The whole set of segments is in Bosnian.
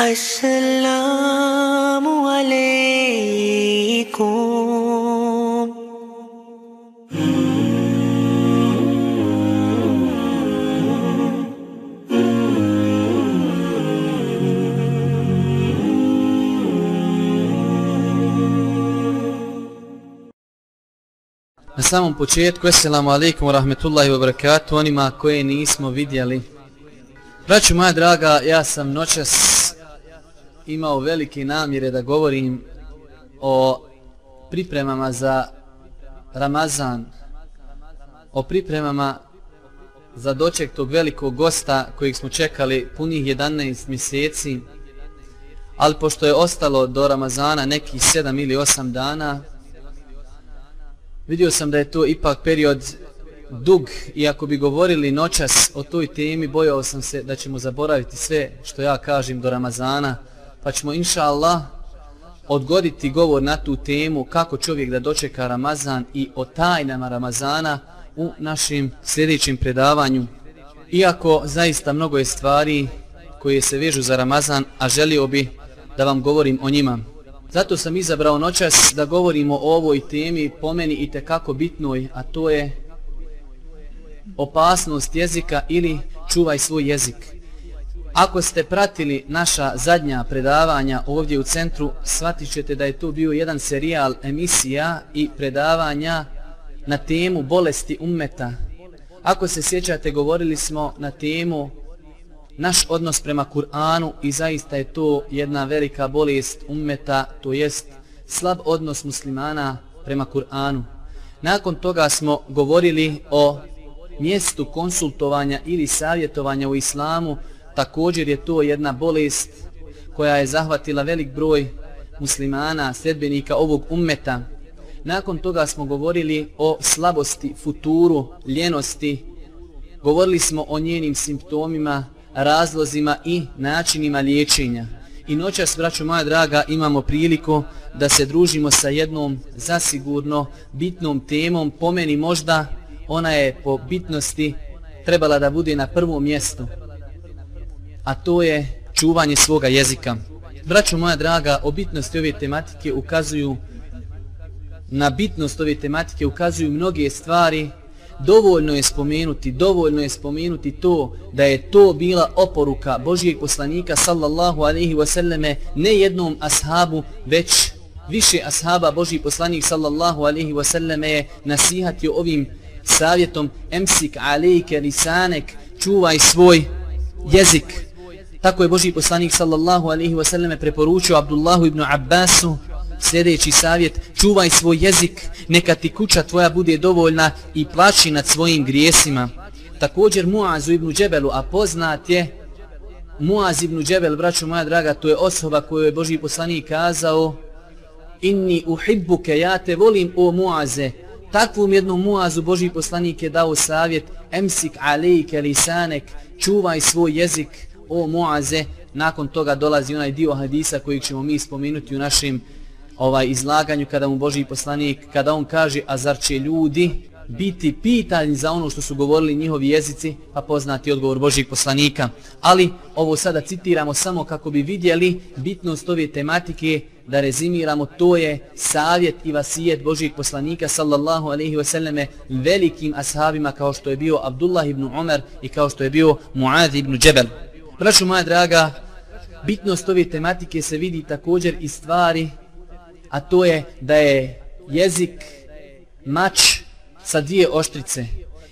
السلام عليكم Na samom početku, assalamu alaikum wa rahmetullahi wa barakatuh, onima koje nismo vidjeli. Braću moja draga, ja sam noćas imao velike namjere da govorim o pripremama za Ramazan, o pripremama za doček tog velikog gosta kojeg smo čekali punih 11 mjeseci, ali pošto je ostalo do Ramazana nekih 7 ili 8 dana, Vidio sam da je to ipak period dug i ako bi govorili noćas o toj temi, bojao sam se da ćemo zaboraviti sve što ja kažem do Ramazana, pa ćemo inša Allah odgoditi govor na tu temu kako čovjek da dočeka Ramazan i o tajnama Ramazana u našim sljedećim predavanju. Iako zaista mnogo je stvari koje se vežu za Ramazan, a želio bi da vam govorim o njima. Zato sam izabrao noćas da govorimo o ovoj temi po meni i tekako bitnoj, a to je opasnost jezika ili čuvaj svoj jezik. Ako ste pratili naša zadnja predavanja ovdje u centru, shvatit ćete da je to bio jedan serijal emisija i predavanja na temu bolesti ummeta. Ako se sjećate, govorili smo na temu naš odnos prema Kur'anu i zaista je to jedna velika bolest ummeta, to jest slab odnos muslimana prema Kur'anu. Nakon toga smo govorili o mjestu konsultovanja ili savjetovanja u islamu, također je to jedna bolest koja je zahvatila velik broj muslimana, sredbenika ovog ummeta. Nakon toga smo govorili o slabosti, futuru, ljenosti, govorili smo o njenim simptomima, razlozima i načinima liječenja. I noćas, braćo moja draga, imamo priliku da se družimo sa jednom zasigurno bitnom temom. Po meni možda ona je po bitnosti trebala da bude na prvom mjestu. A to je čuvanje svoga jezika. Braćo moja draga, o bitnosti ove tematike ukazuju na bitnost ove tematike ukazuju mnoge stvari dovoljno je spomenuti, dovoljno je spomenuti to da je to bila oporuka Božijeg poslanika sallallahu alaihi wasallame ne jednom ashabu, već više ashaba Božiji poslanik sallallahu alaihi wasallame je nasihatio ovim savjetom emsik alejke lisanek, čuvaj svoj jezik. Tako je Boži poslanik sallallahu alaihi wasallam preporučio Abdullahu ibn Abbasu Sljedeći savjet, čuvaj svoj jezik, neka ti kuća tvoja bude dovoljna i plaći nad svojim grijesima. Također Muazu ibn Džebelu, a poznat je Muaz ibn Džebel, braćo moja draga, to je osoba koju je Boži poslanik kazao Inni uhibbuke, ja te volim o Muaze. Takvom jednom Muazu Boži poslanik je dao savjet Emsik alejke lisanek, čuvaj svoj jezik o Muaze. Nakon toga dolazi onaj dio hadisa kojeg ćemo mi spomenuti u našim ovaj izlaganju kada mu Boži poslanik, kada on kaže, a zar će ljudi biti pitani za ono što su govorili njihovi jezici, pa poznati odgovor Božih poslanika. Ali ovo sada citiramo samo kako bi vidjeli bitnost ove tematike, da rezimiramo, to je savjet i vasijet Božih poslanika sallallahu alaihi wasallame velikim ashabima kao što je bio Abdullah ibn Umar i kao što je bio Muad ibn Džebel. Braću moja draga, bitnost ove tematike se vidi također i stvari a to je da je jezik mač sa dvije oštrice.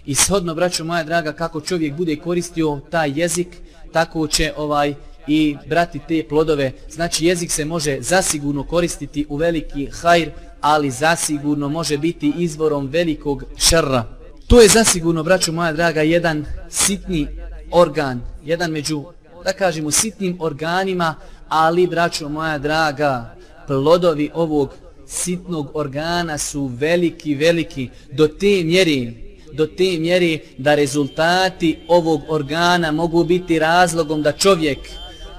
I shodno, braćo moja draga, kako čovjek bude koristio taj jezik, tako će ovaj i brati te plodove. Znači, jezik se može zasigurno koristiti u veliki hajr, ali zasigurno može biti izvorom velikog šarra. To je zasigurno, braćo moja draga, jedan sitni organ, jedan među, da kažemo, sitnim organima, ali, braćo moja draga, plodovi ovog sitnog organa su veliki, veliki, do te mjeri, do te mjeri da rezultati ovog organa mogu biti razlogom da čovjek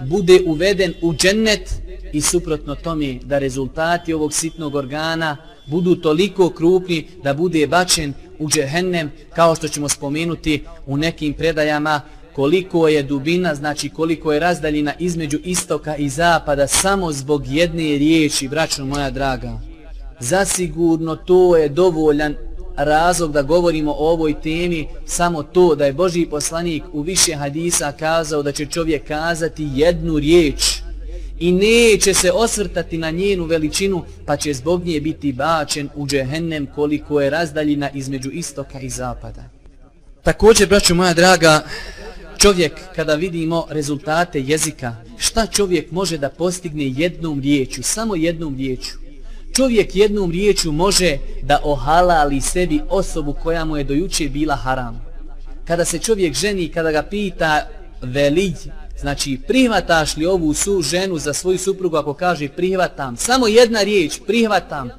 bude uveden u džennet i suprotno tome da rezultati ovog sitnog organa budu toliko krupni da bude bačen u džehennem kao što ćemo spomenuti u nekim predajama koliko je dubina, znači koliko je razdaljina između istoka i zapada samo zbog jedne riječi, braćo moja draga. Zasigurno to je dovoljan razlog da govorimo o ovoj temi, samo to da je Boži poslanik u više hadisa kazao da će čovjek kazati jednu riječ i neće se osvrtati na njenu veličinu, pa će zbog nje biti bačen u džehennem koliko je razdaljina između istoka i zapada. Također, braću moja draga, čovjek kada vidimo rezultate jezika, šta čovjek može da postigne jednom riječju, samo jednom riječju? Čovjek jednom riječju može da ohalali sebi osobu koja mu je dojuče bila haram. Kada se čovjek ženi, kada ga pita velij, znači prihvataš li ovu su ženu za svoju suprugu ako kaže prihvatam, samo jedna riječ, prihvatam,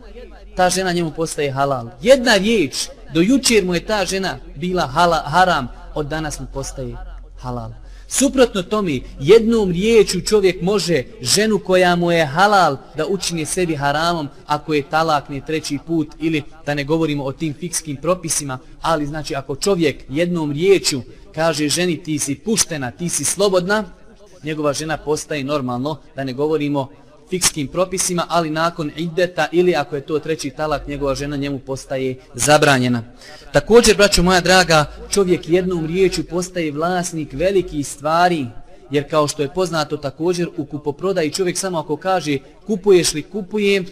ta žena njemu postaje halal. Jedna riječ, dojučer mu je ta žena bila hala, haram, od danas mu postaje halal. Suprotno tome, jednom riječu čovjek može ženu koja mu je halal da učini sebi haramom ako je talakne treći put ili da ne govorimo o tim fikskim propisima, ali znači ako čovjek jednom riječu kaže ženi ti si puštena, ti si slobodna, njegova žena postaje normalno, da ne govorimo fikskim propisima, ali nakon ideta ili ako je to treći talak, njegova žena njemu postaje zabranjena. Također, braćo moja draga, čovjek jednom riječu postaje vlasnik velikih stvari, jer kao što je poznato također u kupoprodaji čovjek samo ako kaže kupuješ li kupujem,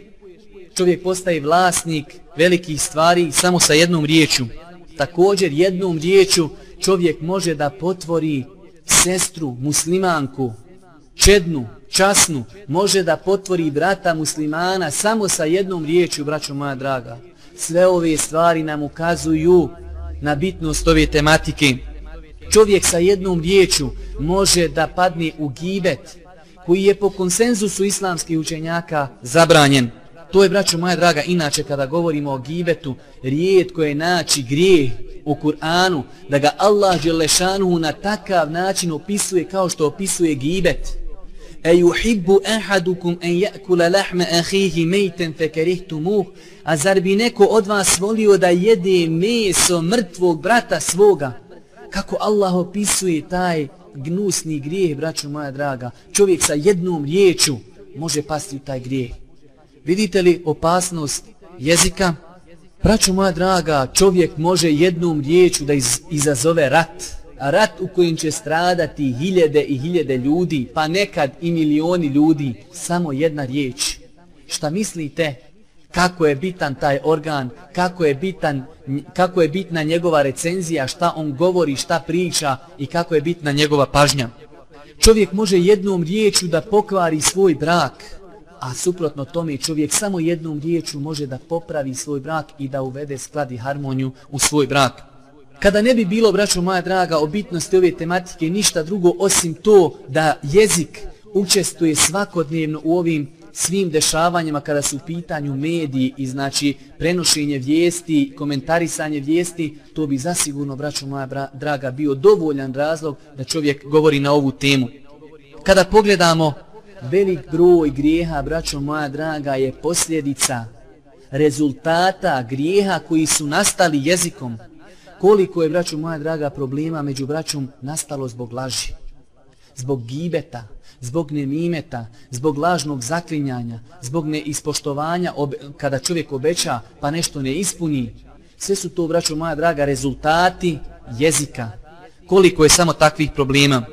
čovjek postaje vlasnik velikih stvari samo sa jednom riječu. Također jednom riječu čovjek može da potvori sestru, muslimanku, čednu, časnu, može da potvori brata muslimana samo sa jednom riječju, braćo moja draga. Sve ove stvari nam ukazuju na bitnost ove tematike. Čovjek sa jednom riječju može da padne u gibet, koji je po konsenzusu islamskih učenjaka zabranjen. To je, braćo moja draga, inače kada govorimo o gibetu, rijetko je naći grijeh u Kur'anu, da ga Allah Đelešanu na takav način opisuje kao što opisuje gibet. E yuhibbu ahadukum en yakula lahma akhihi maytan fakarihtumuh a zar bi neko od vas volio da jede meso mrtvog brata svoga? Kako Allah opisuje taj gnusni grijeh braćo moja draga? Čovjek sa jednom riječu može pasti u taj grijeh. Vidite li opasnost jezika? Braćo moja draga čovjek može jednom riječu da iz, izazove rat rat u kojem će stradati hiljede i hiljede ljudi, pa nekad i milioni ljudi, samo jedna riječ. Šta mislite? Kako je bitan taj organ, kako je, bitan, kako je bitna njegova recenzija, šta on govori, šta priča i kako je bitna njegova pažnja. Čovjek može jednom riječu da pokvari svoj brak, a suprotno tome čovjek samo jednom riječu može da popravi svoj brak i da uvede skladi harmoniju u svoj brak. Kada ne bi bilo, braćo moja draga, o bitnosti ove tematike ništa drugo osim to da jezik učestuje svakodnevno u ovim svim dešavanjima kada su u pitanju mediji i znači prenošenje vijesti, komentarisanje vijesti, to bi zasigurno, braćo moja draga, bio dovoljan razlog da čovjek govori na ovu temu. Kada pogledamo velik broj grijeha, braćo moja draga, je posljedica rezultata grijeha koji su nastali jezikom, koliko je, braću moja draga, problema među braćom nastalo zbog laži, zbog gibeta, zbog nemimeta, zbog lažnog zaklinjanja, zbog neispoštovanja kada čovjek obeća pa nešto ne ispuni. Sve su to, braću moja draga, rezultati jezika. Koliko je samo takvih problema.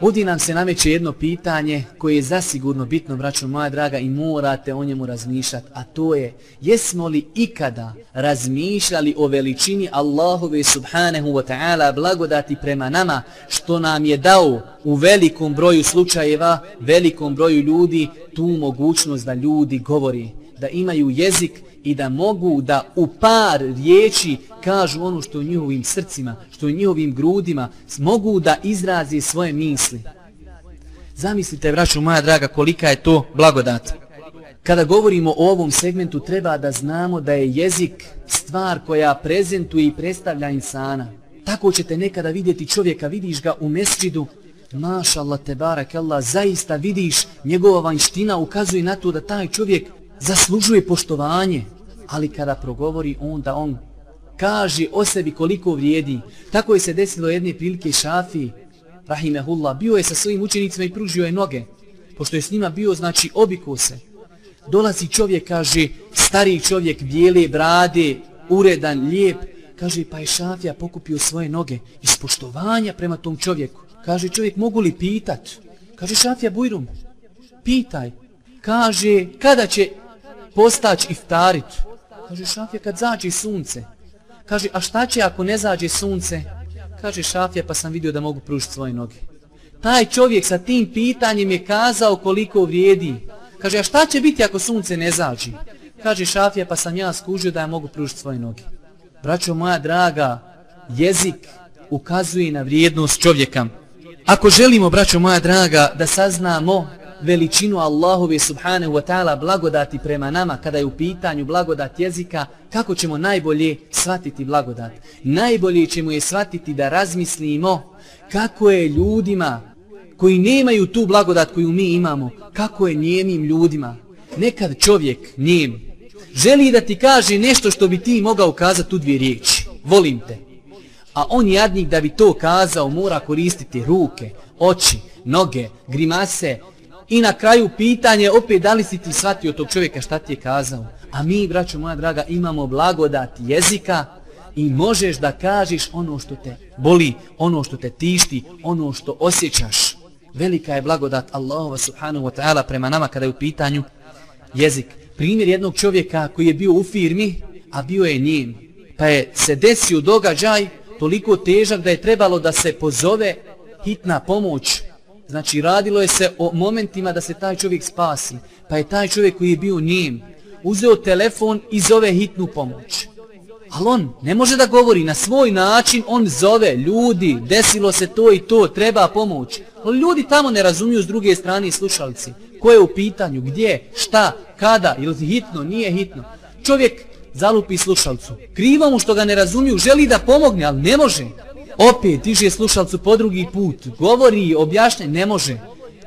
Ovdje nam se nameće jedno pitanje koje je zasigurno bitno, braćo moja draga, i morate o njemu razmišljati, a to je, jesmo li ikada razmišljali o veličini Allahove subhanahu wa ta'ala blagodati prema nama, što nam je dao u velikom broju slučajeva, velikom broju ljudi, tu mogućnost da ljudi govori, da imaju jezik i da mogu da u par riječi kažu ono što u njihovim srcima, što u njihovim grudima, mogu da izrazi svoje misli. Zamislite, vraću moja draga, kolika je to blagodat. Kada govorimo o ovom segmentu, treba da znamo da je jezik stvar koja prezentuje i predstavlja insana. Tako ćete nekada vidjeti čovjeka, vidiš ga u mesčidu, mašallah, te barak Allah, zaista vidiš njegova vanština ukazuje na to da taj čovjek zaslužuje poštovanje, ali kada progovori onda on kaže o sebi koliko vrijedi. Tako je se desilo jedne prilike šafi rahimehullah, bio je sa svojim učenicima i pružio je noge. Pošto je s njima bio, znači, obiko se. Dolazi čovjek, kaže, stari čovjek, bijele brade, uredan, lijep, kaže, pa je šafija pokupio svoje noge iz poštovanja prema tom čovjeku. Kaže, čovjek, mogu li pitat? Kaže, šafija bujrum, pitaj. Kaže, kada će postać iftarit? Kaže, šafija, kad zađe sunce. Kaže, a šta će ako ne zađe sunce? Kaže, šafija, pa sam vidio da mogu pružiti svoje noge. Taj čovjek sa tim pitanjem je kazao koliko vrijedi. Kaže, a šta će biti ako sunce ne zađe? Kaže, šafija, pa sam ja skužio da ja mogu pružiti svoje noge. Braćo moja draga, jezik ukazuje na vrijednost čovjeka. Ako želimo, braćo moja draga, da saznamo veličinu Allahove subhanahu wa ta'ala blagodati prema nama kada je u pitanju blagodat jezika, kako ćemo najbolje shvatiti blagodat? Najbolje ćemo je shvatiti da razmislimo kako je ljudima koji nemaju tu blagodat koju mi imamo, kako je njemim ljudima. Nekad čovjek njem želi da ti kaže nešto što bi ti mogao kazati u dvije riječi. Volim te. A on jadnik da bi to kazao mora koristiti ruke, oči, noge, grimase, I na kraju pitanje opet da li si ti shvatio tog čovjeka šta ti je kazao. A mi, braćo moja draga, imamo blagodat jezika i možeš da kažeš ono što te boli, ono što te tišti, ono što osjećaš. Velika je blagodat Allahova subhanahu wa ta'ala prema nama kada je u pitanju jezik. Primjer jednog čovjeka koji je bio u firmi, a bio je njim. Pa je se desio događaj toliko težak da je trebalo da se pozove hitna pomoć Znači radilo je se o momentima da se taj čovjek spasi. Pa je taj čovjek koji je bio njim uzeo telefon i zove hitnu pomoć. Ali on ne može da govori na svoj način, on zove ljudi, desilo se to i to, treba pomoć. Ali ljudi tamo ne razumiju s druge strane slušalci. Ko je u pitanju, gdje, šta, kada, ili hitno, nije hitno. Čovjek zalupi slušalcu. Krivo mu što ga ne razumiju, želi da pomogne, ali ne može opet diže slušalcu po drugi put, govori, objašnje, ne može.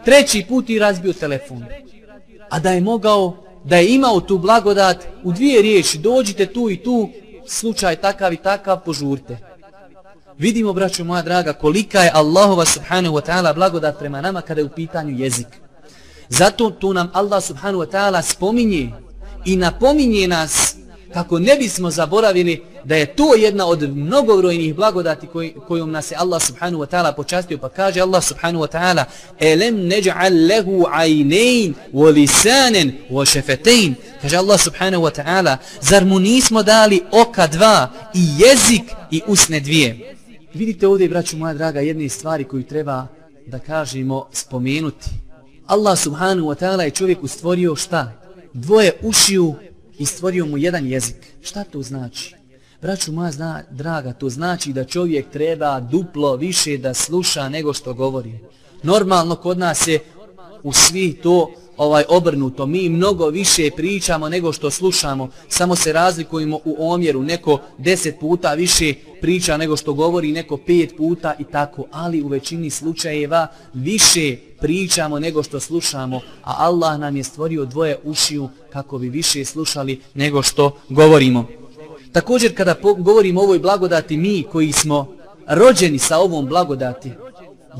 Treći put i razbio telefon. A da je mogao, da je imao tu blagodat, u dvije riječi, dođite tu i tu, slučaj takav i takav, požurte. Vidimo, braćo moja draga, kolika je Allahova subhanahu wa ta'ala blagodat prema nama kada je u pitanju jezik. Zato tu nam Allah subhanahu wa ta'ala spominje i napominje nas kako ne bismo zaboravili da je to jedna od mnogobrojnih blagodati koj, kojom nas je Allah subhanahu wa ta'ala počastio. Pa kaže Allah subhanahu wa ta'ala elem neđa'al lehu ajnein wa lisanen wa šefetein kaže Allah subhanahu wa ta'ala zar mu nismo dali oka dva i jezik i usne dvije? Vidite ovdje braću moja draga jedne stvari koju treba da kažemo spomenuti. Allah subhanahu wa ta'ala je čovjeku stvorio šta? Dvoje ušiju i stvorio mu jedan jezik. Šta to znači? Braću moja zna, draga, to znači da čovjek treba duplo više da sluša nego što govori. Normalno kod nas je u svi to ovaj obrnuto. Mi mnogo više pričamo nego što slušamo. Samo se razlikujemo u omjeru. Neko deset puta više priča nego što govori, neko pet puta i tako. Ali u većini slučajeva više pričamo nego što slušamo. A Allah nam je stvorio dvoje ušiju kako bi više slušali nego što govorimo. Također kada govorimo o ovoj blagodati, mi koji smo rođeni sa ovom blagodati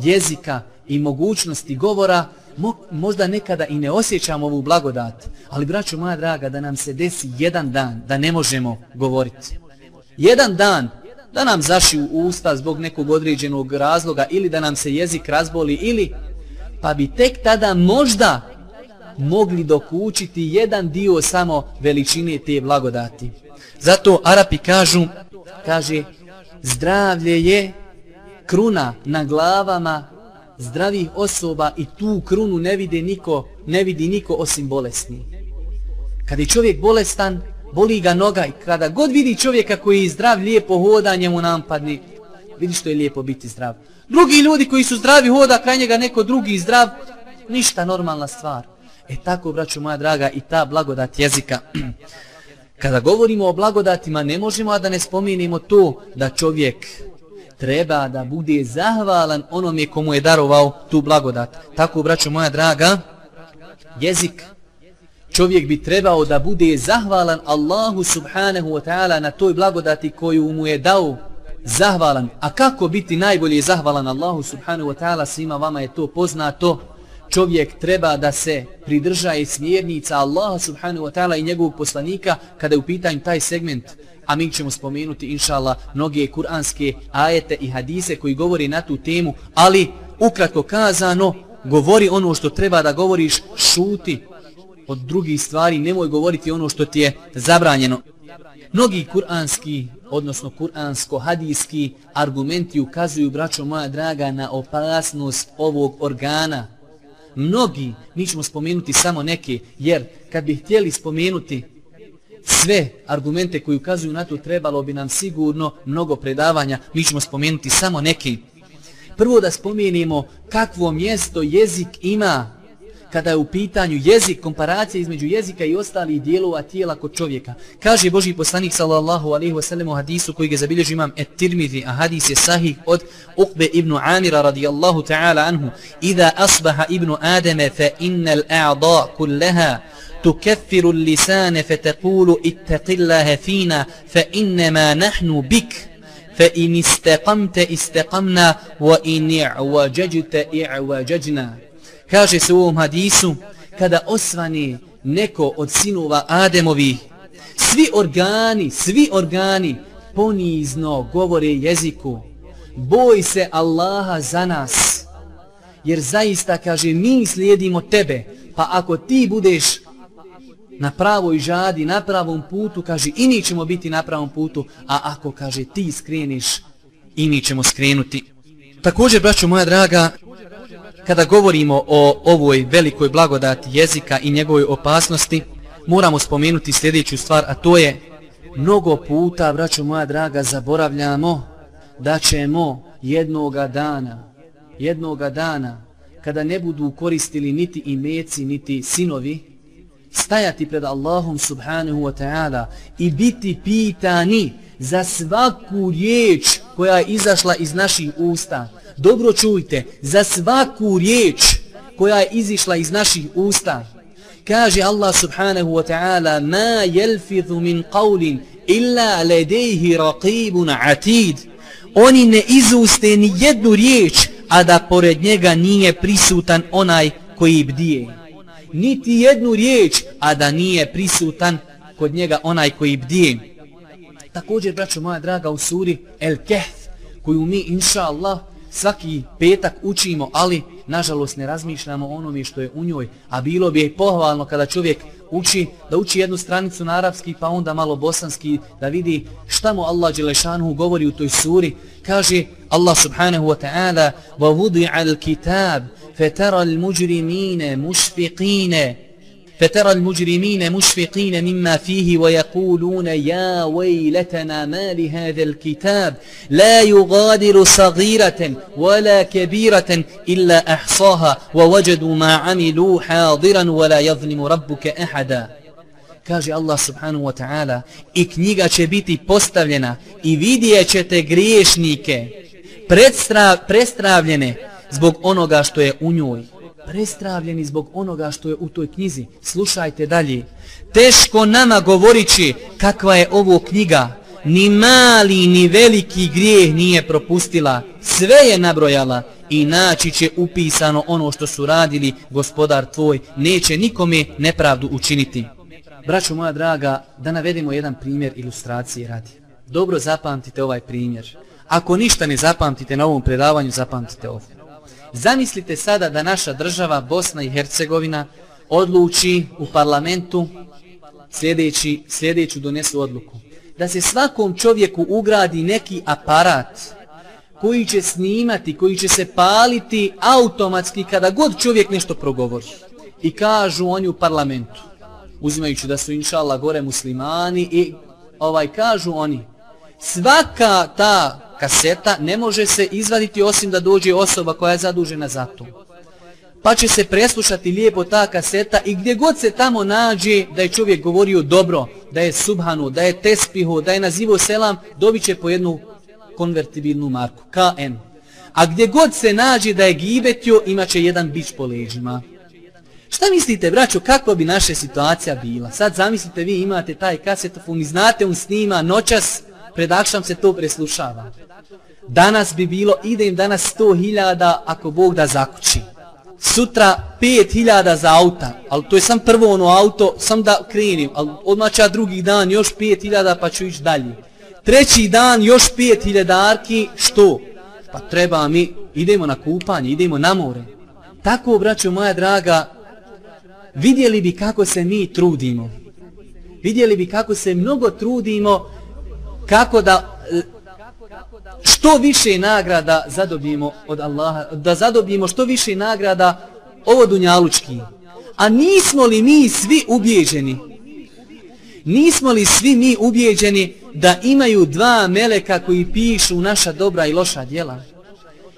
jezika i mogućnosti govora, mo, možda nekada i ne osjećamo ovu blagodat, ali braću moja draga, da nam se desi jedan dan da ne možemo govoriti. Jedan dan da nam zaši u usta zbog nekog određenog razloga ili da nam se jezik razboli ili pa bi tek tada možda mogli dokučiti jedan dio samo veličine te blagodati. Zato Arapi kažu, kaže, zdravlje je kruna na glavama zdravih osoba i tu krunu ne vidi niko, ne vidi niko osim bolesni. Kad je čovjek bolestan, boli ga noga i kada god vidi čovjeka koji je zdrav, lijepo hoda, njemu nampadni, vidi što je lijepo biti zdrav. Drugi ljudi koji su zdravi hoda, kraj njega neko drugi zdrav, ništa normalna stvar. E tako, braću moja draga, i ta blagodat jezika. Kada govorimo o blagodatima, ne možemo da ne spominimo to da čovjek treba da bude zahvalan onome komu je darovao tu blagodat. Tako, braćo moja draga, jezik, čovjek bi trebao da bude zahvalan Allahu subhanahu wa ta'ala na toj blagodati koju mu je dao zahvalan. A kako biti najbolje zahvalan Allahu subhanahu wa ta'ala, svima vama je to poznato. Čovjek treba da se pridržaje smjernica Allaha subhanahu wa ta'ala i njegovog poslanika kada je u pitanju taj segment. A mi ćemo spomenuti, inšala mnoge kuranske ajete i hadise koji govori na tu temu, ali ukratko kazano, govori ono što treba da govoriš, šuti od drugih stvari, nemoj govoriti ono što ti je zabranjeno. Mnogi kuranski, odnosno kuransko-hadijski argumenti ukazuju, braćo moja draga, na opasnost ovog organa. Mnogi, mi ćemo spomenuti samo neke, jer kad bi htjeli spomenuti sve argumente koji ukazuju na to, trebalo bi nam sigurno mnogo predavanja, mi ćemo spomenuti samo neke. Prvo da spomenimo kakvo mjesto jezik ima kada je u pitanju jezik, komparacija između jezika i ostalih dijelova tijela kod čovjeka. Kaže Boži poslanik sallallahu alaihi wa sallam u hadisu koji ga zabilježi imam et tirmidhi, a hadis je sahih od Uqbe ibn Amira radijallahu ta'ala anhu. Iza asbaha ibn Ademe fa innal a'da kulleha تكفر اللسان فتقول اتق الله فينا فإنما نحن بك فإن استقمت استقمنا وإن اعوججت اعوججنا Kaže se u ovom hadisu, kada osvani neko od sinova Ademovi, svi organi, svi organi ponizno govore jeziku. Boj se Allaha za nas, jer zaista, kaže, mi slijedimo tebe, pa ako ti budeš na pravoj žadi, na pravom putu, kaže, i mi ćemo biti na pravom putu, a ako, kaže, ti skreniš, i mi ćemo skrenuti. Također, braćo moja draga, kada govorimo o ovoj velikoj blagodati jezika i njegovoj opasnosti, moramo spomenuti sljedeću stvar, a to je mnogo puta, braćo moja draga, zaboravljamo da ćemo jednoga dana, jednoga dana, kada ne budu koristili niti imeci, niti sinovi, stajati pred Allahom subhanahu wa ta'ala i biti pitani za svaku riječ koja je izašla iz naših usta. Dobro čujte, za svaku riječ koja je izišla iz naših usta. Kaže Allah subhanahu wa ta'ala Ma jelfidhu min qawlin illa ledejhi raqibun atid. Oni ne izuste ni jednu riječ, a da pored njega nije prisutan onaj koji bdije niti jednu riječ, a da nije prisutan kod njega onaj koji bdije. Također, braćo moja draga, u suri El Kehf, koju mi, inša Allah, svaki petak učimo, ali, nažalost, ne razmišljamo onome što je u njoj, a bilo bi je pohvalno kada čovjek uči, da uči jednu stranicu na arapski, pa onda malo bosanski, da vidi šta mu Allah Đelešanu govori u toj suri. Kaže Allah subhanahu wa ta'ala, وَوُضِعَ الْكِتَابِ فترى المجرمين مشفقين فترى المجرمين مشفقين مما فيه ويقولون يا ويلتنا ما لهذا الكتاب لا يغادر صغيرة ولا كبيرة إلا أحصاها ووجدوا ما عملوا حاضرا ولا يظلم ربك أحدا kaže Allah subhanahu wa ta'ala i knjiga će biti postavljena i vidjet ćete griješnike prestravljene zbog onoga što je u njoj. Prestravljeni zbog onoga što je u toj knjizi. Slušajte dalje. Teško nama govorići kakva je ovo knjiga. Ni mali ni veliki grijeh nije propustila. Sve je nabrojala i naći će upisano ono što su radili gospodar tvoj. Neće nikome nepravdu učiniti. Braćo moja draga, da navedemo jedan primjer ilustracije radi. Dobro zapamtite ovaj primjer. Ako ništa ne zapamtite na ovom predavanju, zapamtite ovo. Zamislite sada da naša država Bosna i Hercegovina odluči u parlamentu sljedeći, sljedeću donesu odluku. Da se svakom čovjeku ugradi neki aparat koji će snimati, koji će se paliti automatski kada god čovjek nešto progovori. I kažu oni u parlamentu, uzimajući da su inšala gore muslimani i ovaj kažu oni, svaka ta kaseta ne može se izvaditi osim da dođe osoba koja je zadužena za to. Pa će se preslušati lijepo ta kaseta i gdje god se tamo nađe da je čovjek govorio dobro, da je subhanu, da je tespihu, da je nazivo selam, dobit će po jednu konvertibilnu marku, KN. A gdje god se nađe da je gibetio, imaće jedan bić po leđima. Šta mislite, braćo, kakva bi naša situacija bila? Sad zamislite, vi imate taj kasetofon i znate, on snima noćas, pred akšam se to preslušava. Danas bi bilo, ide im danas 100.000 ako Bog da zakući. Sutra pet hiljada za auta, ali to je sam prvo ono auto, sam da krenim, ali odmah ću drugi dan još pet hiljada pa ću ići dalje. Treći dan još 5.000 arki, što? Pa treba mi, idemo na kupanje, idemo na more. Tako, braćo moja draga, vidjeli bi kako se mi trudimo. Vidjeli bi kako se mnogo trudimo, kako da što više nagrada zadobimo od Allaha, da zadobimo što više nagrada ovo dunjalučki. A nismo li mi svi ubijeđeni? Nismo li svi mi ubijeđeni da imaju dva meleka koji pišu naša dobra i loša djela?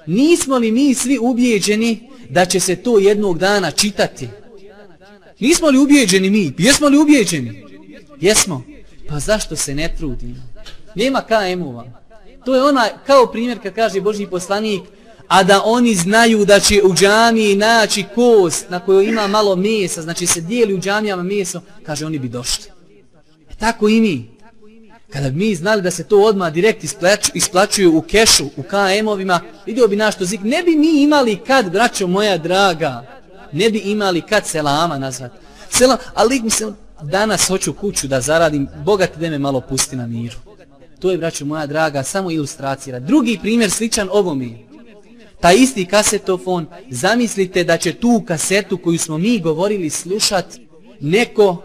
Nismo li mi svi ubijeđeni da će se to jednog dana čitati? Nismo li ubijeđeni mi? Jesmo li ubijeđeni? Jesmo. Pa zašto se ne trudimo? Nema KM-ova. To je ona kao primjer kad kaže Božji poslanik, a da oni znaju da će u džamiji naći kost na kojoj ima malo mesa, znači se dijeli u džamijama meso, kaže oni bi došli. E tako i mi. Kada bi mi znali da se to odmah direkt isplaću, isplaćuju u kešu, u KM-ovima, vidio bi našto zik. Ne bi mi imali kad, braćo moja draga, ne bi imali kad selama nazvat. Selam, ali mi se danas hoću kuću da zaradim, bogati da me malo pusti na miru. To je, braću moja draga, samo ilustracija. Drugi primjer sličan ovome je. Ta isti kasetofon, zamislite da će tu kasetu koju smo mi govorili slušat neko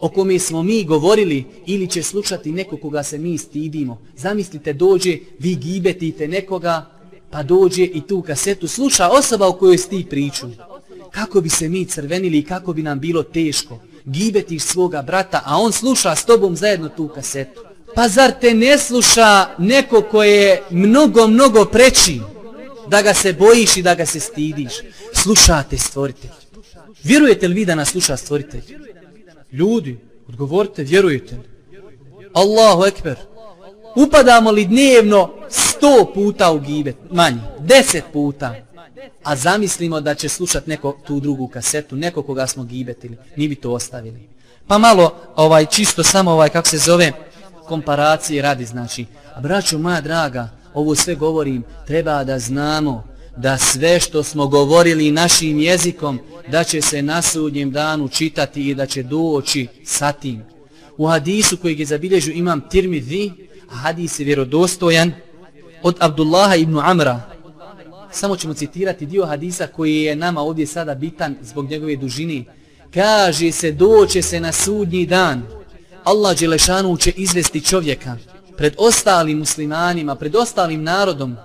o kome smo mi govorili ili će slušati neko koga se mi stidimo. Zamislite, dođe, vi gibetite nekoga, pa dođe i tu kasetu sluša osoba o kojoj sti priču. Kako bi se mi crvenili i kako bi nam bilo teško gibetiš svoga brata, a on sluša s tobom zajedno tu kasetu. Pa zar te ne sluša neko ko je mnogo, mnogo preči da ga se bojiš i da ga se stidiš? Slušate stvoritelj. Vjerujete li vi da nas sluša stvoritelj? Ljudi, odgovorite, vjerujete li? Allahu ekber. Upadamo li dnevno sto puta u gibet? Manje, deset puta. A zamislimo da će slušat neko tu drugu kasetu, neko koga smo gibetili. Ni bi to ostavili. Pa malo, ovaj, čisto samo ovaj, kako se zove, komparacije radi, znači. A braćo moja draga, ovo sve govorim, treba da znamo da sve što smo govorili našim jezikom, da će se na sudnjem danu čitati i da će doći sa tim. U hadisu kojeg je zabilježio imam Tirmidhi, a hadis je vjerodostojan, od Abdullaha ibn Amra, samo ćemo citirati dio hadisa koji je nama ovdje sada bitan zbog njegove dužine, kaže se doće se na sudnji dan, Allah Đelešanu će izvesti čovjeka pred ostalim muslimanima, pred ostalim narodom,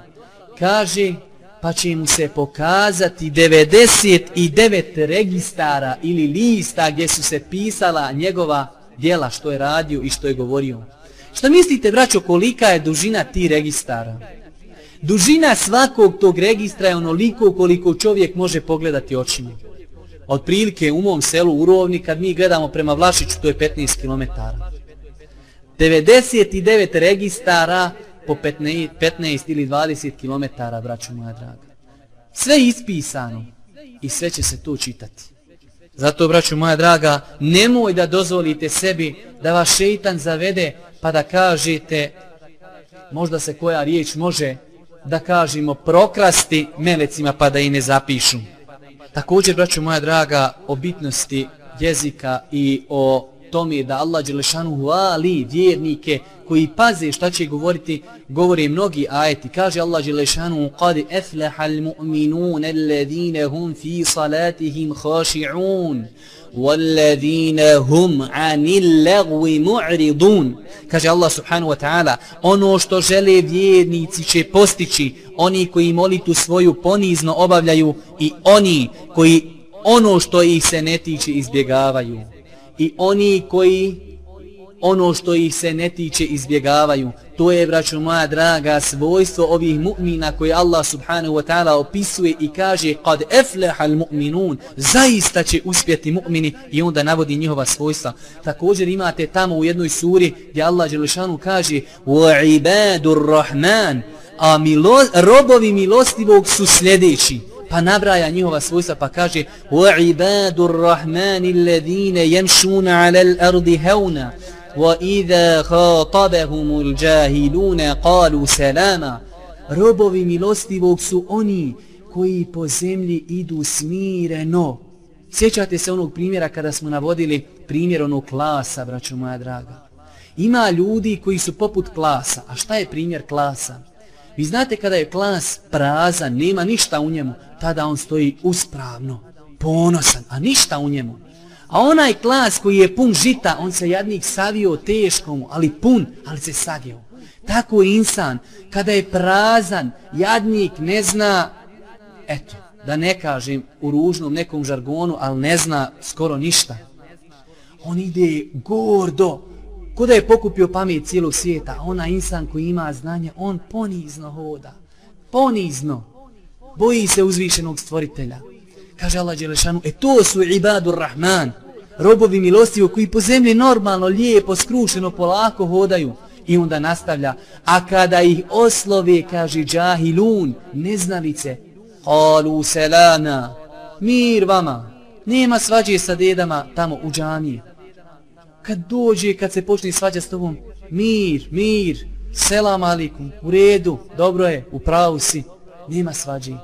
kaže, pa će mu se pokazati 99 registara ili lista gdje su se pisala njegova djela što je radio i što je govorio. Šta mislite, braćo, kolika je dužina ti registara? Dužina svakog tog registra je onoliko koliko čovjek može pogledati očima. Otprilike u mom selu u Rovni, kad mi gledamo prema Vlašiću, to je 15 km. 99 registara po 15, 15 ili 20 km, braću moja draga. Sve ispisano i sve će se to čitati. Zato, braću moja draga, nemoj da dozvolite sebi da vas šeitan zavede pa da kažete, možda se koja riječ može da kažemo prokrasti melecima pa da i ne zapišu. Također, braću moja draga, o bitnosti jezika i o tome da Allah Đelešanu hvali vjernike koji paze šta će govoriti, govore mnogi ajeti. Kaže Allah Đelešanu, قَدْ أَفْلَحَ الْمُؤْمِنُونَ الَّذِينَ هُمْ فِي صَلَاتِهِمْ خَاشِعُونَ وَالَّذِينَ هُمْ عَنِ اللَّغْوِ مُعْرِضُونَ Kaže Allah subhanahu wa ta'ala, ono što žele vjernici će postići, oni koji molitu svoju ponizno obavljaju i oni koji ono što ih se ne tiče izbjegavaju. I oni koji ono što ih se ne tiče izbjegavaju. To je, braću moja draga, svojstvo ovih mu'mina koje Allah subhanahu wa ta'ala opisuje i kaže kad efleha al mu'minun, zaista će uspjeti mu'mini i onda navodi njihova svojstva. Također imate tamo u jednoj suri gdje Allah Đelešanu kaže wa ibadur rahman, a milo, robovi milostivog su sljedeći pa nabraja njihova svojstva pa kaže wa ibadur rahman alladhina yamshuna ala al-ardi hawna وَإِذَا خَاطَبَهُمُ الْجَاهِلُونَ قَالُوا سَلَامًا Robovi milostivog su oni koji po zemlji idu smireno. Sjećate se onog primjera kada smo navodili primjer onog klasa, braćo moja draga. Ima ljudi koji su poput klasa. A šta je primjer klasa? Vi znate kada je klas prazan, nema ništa u njemu, tada on stoji uspravno, ponosan, a ništa u njemu. A onaj klas koji je pun žita, on se jadnik savio teškom, ali pun, ali se savio. Tako je insan, kada je prazan, jadnik ne zna, eto, da ne kažem u ružnom nekom žargonu, ali ne zna skoro ništa. On ide gordo, Kuda je pokupio pamet cijelog svijeta, ona insan koji ima znanje, on ponizno hoda, ponizno, boji se uzvišenog stvoritelja. Kaže Allah Đelešanu, e to su ibadur rahman, robovi milostivo koji po zemlji normalno, lijepo, skrušeno, polako hodaju. I onda nastavlja, a kada ih oslove, kaže džahilun, neznalice, halu selana, mir vama, nema svađe sa dedama tamo u džamiji kad dođe, kad se počne svađa s tobom, mir, mir, selam alikum, u redu, dobro je, u pravu si, nema svađi.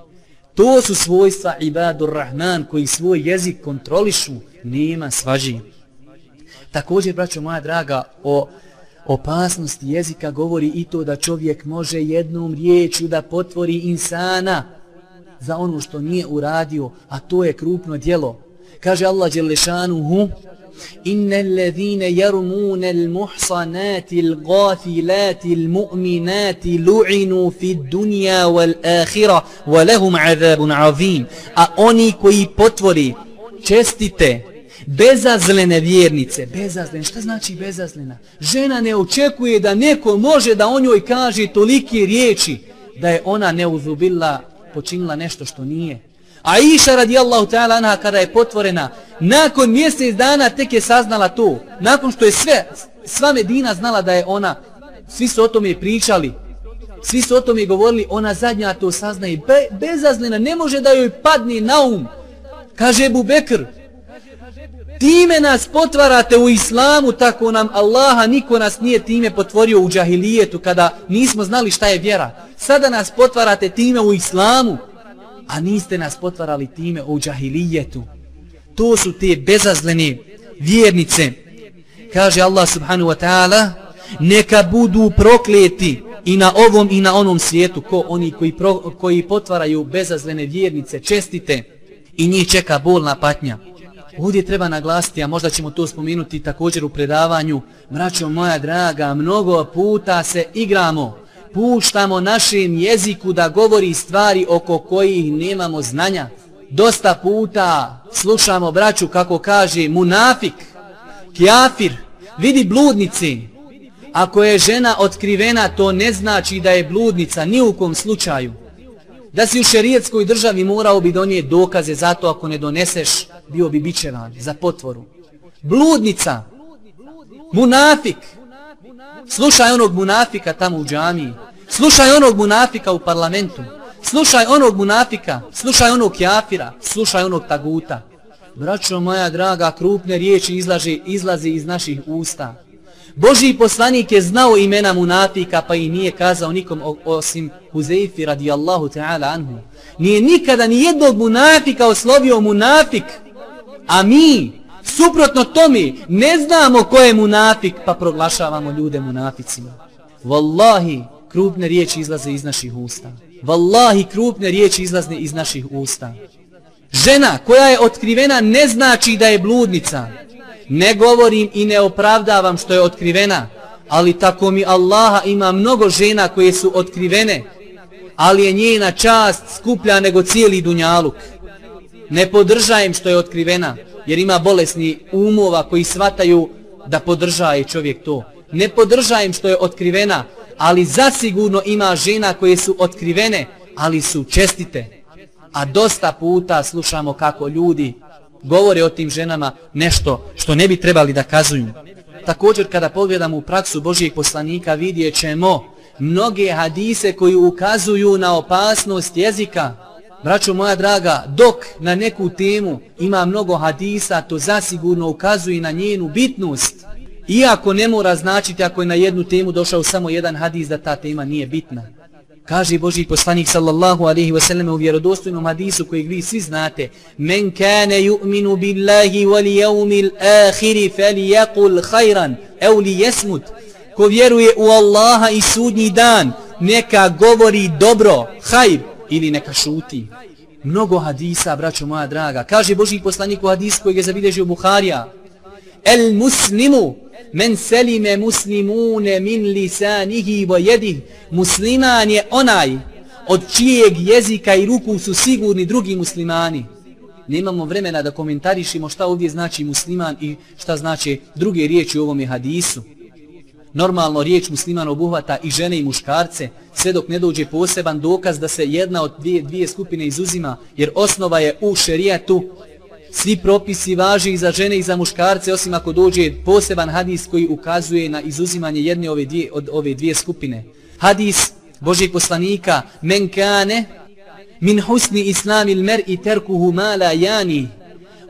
To su svojstva ibadur rahman koji svoj jezik kontrolišu, nema svađi. Također, braćo moja draga, o opasnosti jezika govori i to da čovjek može jednom riječju da potvori insana za ono što nije uradio, a to je krupno djelo. Kaže Allah Đelešanuhu, إن الذين يرمون المحصنات الغافلات المؤمنات لعنوا في الدنيا والآخرة ولهم عذاب عظيم a oni koji potvori čestite bezazlene vjernice bezazlene, šta znači bezazlena žena ne očekuje da neko može da o njoj kaže tolike riječi da je ona neuzubila počinila nešto što nije A Iša radijallahu ta'ala anha kada je potvorena, nakon mjesec dana tek je saznala to. Nakon što je sve, sva Medina znala da je ona, svi su o tome pričali, svi su o tome govorili, ona zadnja to saznaje, Be, bezazlena, ne može da joj padne na um. Kaže Ebu Bekr, time nas potvarate u islamu, tako nam Allaha, niko nas nije time potvorio u džahilijetu, kada nismo znali šta je vjera. Sada nas potvarate time u islamu, a niste nas potvarali time o džahilijetu. To su te bezazlene vjernice. Kaže Allah subhanahu wa ta'ala, neka budu prokleti i na ovom i na onom svijetu, ko oni koji, pro, koji potvaraju bezazlene vjernice, čestite i njih čeka bolna patnja. Ovdje treba naglasiti, a možda ćemo to spomenuti također u predavanju, mračo moja draga, mnogo puta se igramo puštamo našem jeziku da govori stvari oko kojih nemamo znanja. Dosta puta slušamo braću kako kaže munafik, kjafir, vidi bludnici. Ako je žena otkrivena, to ne znači da je bludnica ni u kom slučaju. Da si u šerijetskoj državi morao bi donijeti dokaze, zato ako ne doneseš, bio bi bićevan za potvoru. Bludnica, munafik, Slušaj onog munafika tamo u džamiji. Slušaj onog munafika u parlamentu. Slušaj onog munafika. Slušaj onog kjafira. Slušaj onog taguta. Braćo moja draga, krupne riječi izlaži, izlazi iz naših usta. Božji poslanik je znao imena munafika pa i nije kazao nikom osim Huzeifi radijallahu ta'ala anhu. Nije nikada ni jednog munafika oslovio munafik. A mi, Suprotno tome, ne znamo ko je munafik, pa proglašavamo ljude munaficima. Wallahi, krupne riječi izlaze iz naših usta. Wallahi, krupne riječi izlaze iz naših usta. Žena koja je otkrivena ne znači da je bludnica. Ne govorim i ne opravdavam što je otkrivena, ali tako mi Allaha ima mnogo žena koje su otkrivene, ali je njena čast skuplja nego cijeli dunjaluk. Ne podržajem što je otkrivena, jer ima bolesni umova koji svataju da podržaje čovjek to. Ne podržajem što je otkrivena, ali zasigurno ima žena koje su otkrivene, ali su čestite. A dosta puta slušamo kako ljudi govore o tim ženama nešto što ne bi trebali da kazuju. Također kada pogledamo u praksu Božijeg poslanika vidjet ćemo mnoge hadise koji ukazuju na opasnost jezika, Braćo moja draga, dok na neku temu ima mnogo hadisa, to zasigurno ukazuje na njenu bitnost. Iako ne mora značiti ako je na jednu temu došao samo jedan hadis da ta tema nije bitna. Kaže Boži poslanik sallallahu alaihi wa sallam u vjerodostojnom hadisu kojeg vi svi znate Men kane yu'minu billahi wal yawmil ahiri fel khayran hajran liyasmut jesmut Ko vjeruje u Allaha i sudnji dan neka govori dobro, hajr ili neka šuti. Mnogo hadisa, braćo moja draga. Kaže Boži poslanik u hadisu kojeg je zabilježio Buharija El muslimu men selime muslimune min lisanihi wa jedih. Musliman je onaj od čijeg jezika i ruku su sigurni drugi muslimani. Nemamo vremena da komentarišimo šta ovdje znači musliman i šta znači druge riječi u ovom hadisu. Normalno riječ musliman obuhvata i žene i muškarce, sve dok ne dođe poseban dokaz da se jedna od dvije, dvije skupine izuzima, jer osnova je u šerijatu Svi propisi važi i za žene i za muškarce, osim ako dođe poseban hadis koji ukazuje na izuzimanje jedne ove dvije, od ove dvije skupine. Hadis Božeg poslanika, men kane, min husni islamil mer i terkuhu mala jani.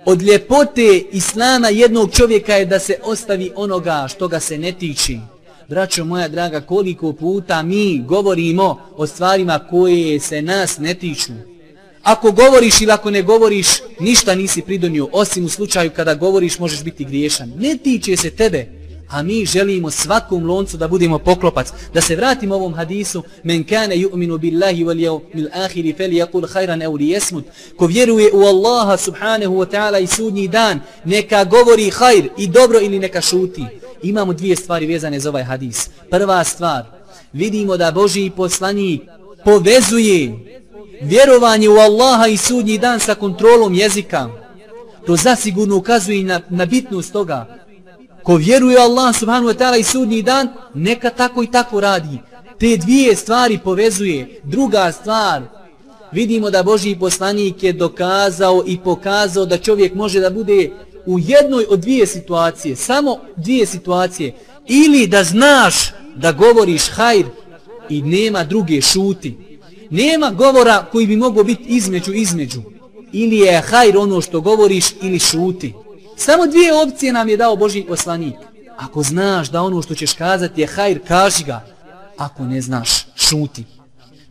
Od ljepote islama jednog čovjeka je da se ostavi onoga što ga se ne tiči. Braćo moja draga, koliko puta mi govorimo o stvarima koje se nas ne tiču. Ako govoriš ili ako ne govoriš, ništa nisi pridonio, osim u slučaju kada govoriš možeš biti griješan. Ne tiče se tebe, a mi želimo svakom loncu da budemo poklopac. Da se vratimo ovom hadisu, men kane yu'minu billahi wal yawmil akhir falyaqul khayran aw liyasmut. Ko vjeruje u Allaha subhanahu wa ta'ala i sudnji dan, neka govori khair i dobro ili neka šuti. Imamo dvije stvari vezane za ovaj hadis. Prva stvar, vidimo da Boži poslanik povezuje vjerovanje u Allaha i sudnji dan sa kontrolom jezika. To zasigurno ukazuje na, na bitnost toga. Ko vjeruje Allah subhanu wa ta'ala i sudnji dan, neka tako i tako radi. Te dvije stvari povezuje. Druga stvar, vidimo da Boži poslanik je dokazao i pokazao da čovjek može da bude u jednoj od dvije situacije, samo dvije situacije. Ili da znaš da govoriš hajr i nema druge šuti. Nema govora koji bi mogao biti između između. Ili je hajr ono što govoriš ili šuti. Samo dvije opcije nam je dao Boži poslanik. Ako znaš da ono što ćeš kazati je hajr, kaži ga. Ako ne znaš, šuti.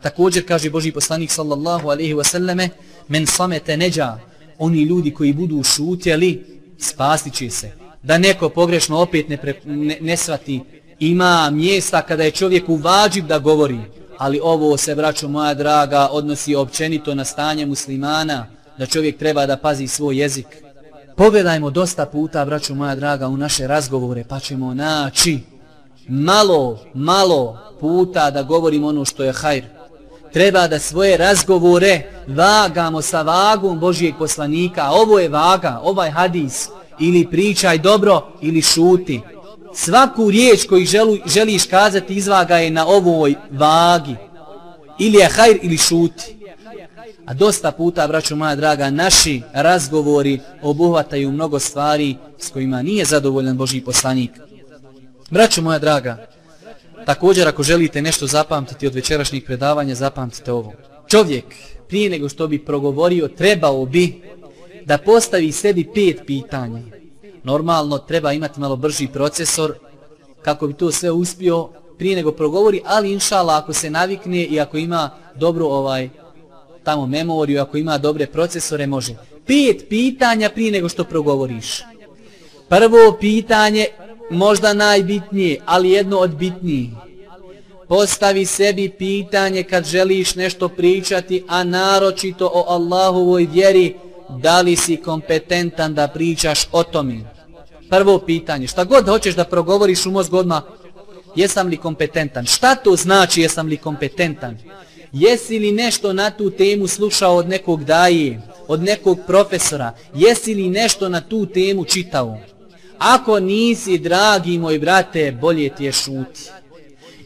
Također kaže Boži poslanik sallallahu alaihi wasallame men samete neđa oni ljudi koji budu šutjeli spasit će se. Da neko pogrešno opet ne, pre, ne, ne svati ima mjesta kada je čovjek uvađiv da govori ali ovo se, braćo moja draga, odnosi općenito na stanje muslimana, da čovjek treba da pazi svoj jezik. Pogledajmo dosta puta, braćo moja draga, u naše razgovore, pa ćemo naći malo, malo puta da govorimo ono što je hajr. Treba da svoje razgovore vagamo sa vagom Božijeg poslanika. Ovo je vaga, ovaj hadis. Ili pričaj dobro, ili šuti svaku riječ koju želu, želiš kazati izvaga je na ovoj vagi. Ili je hajr ili šuti. A dosta puta, braću moja draga, naši razgovori obuhvataju mnogo stvari s kojima nije zadovoljan Božji poslanik. Braću moja draga, također ako želite nešto zapamtiti od večerašnjih predavanja, zapamtite ovo. Čovjek, prije nego što bi progovorio, trebao bi da postavi sebi pet pitanja normalno treba imati malo brži procesor kako bi to sve uspio prije nego progovori, ali inšala ako se navikne i ako ima dobro ovaj tamo memoriju, ako ima dobre procesore, može. Pet pitanja prije nego što progovoriš. Prvo pitanje, možda najbitnije, ali jedno od bitnijih. Postavi sebi pitanje kad želiš nešto pričati, a naročito o Allahovoj vjeri, da li si kompetentan da pričaš o tome? Prvo pitanje, šta god hoćeš da progovoriš u mozgu odmah, jesam li kompetentan? Šta to znači jesam li kompetentan? Jesi li nešto na tu temu slušao od nekog daje, od nekog profesora? Jesi li nešto na tu temu čitao? Ako nisi, dragi moj brate, bolje ti je šuti.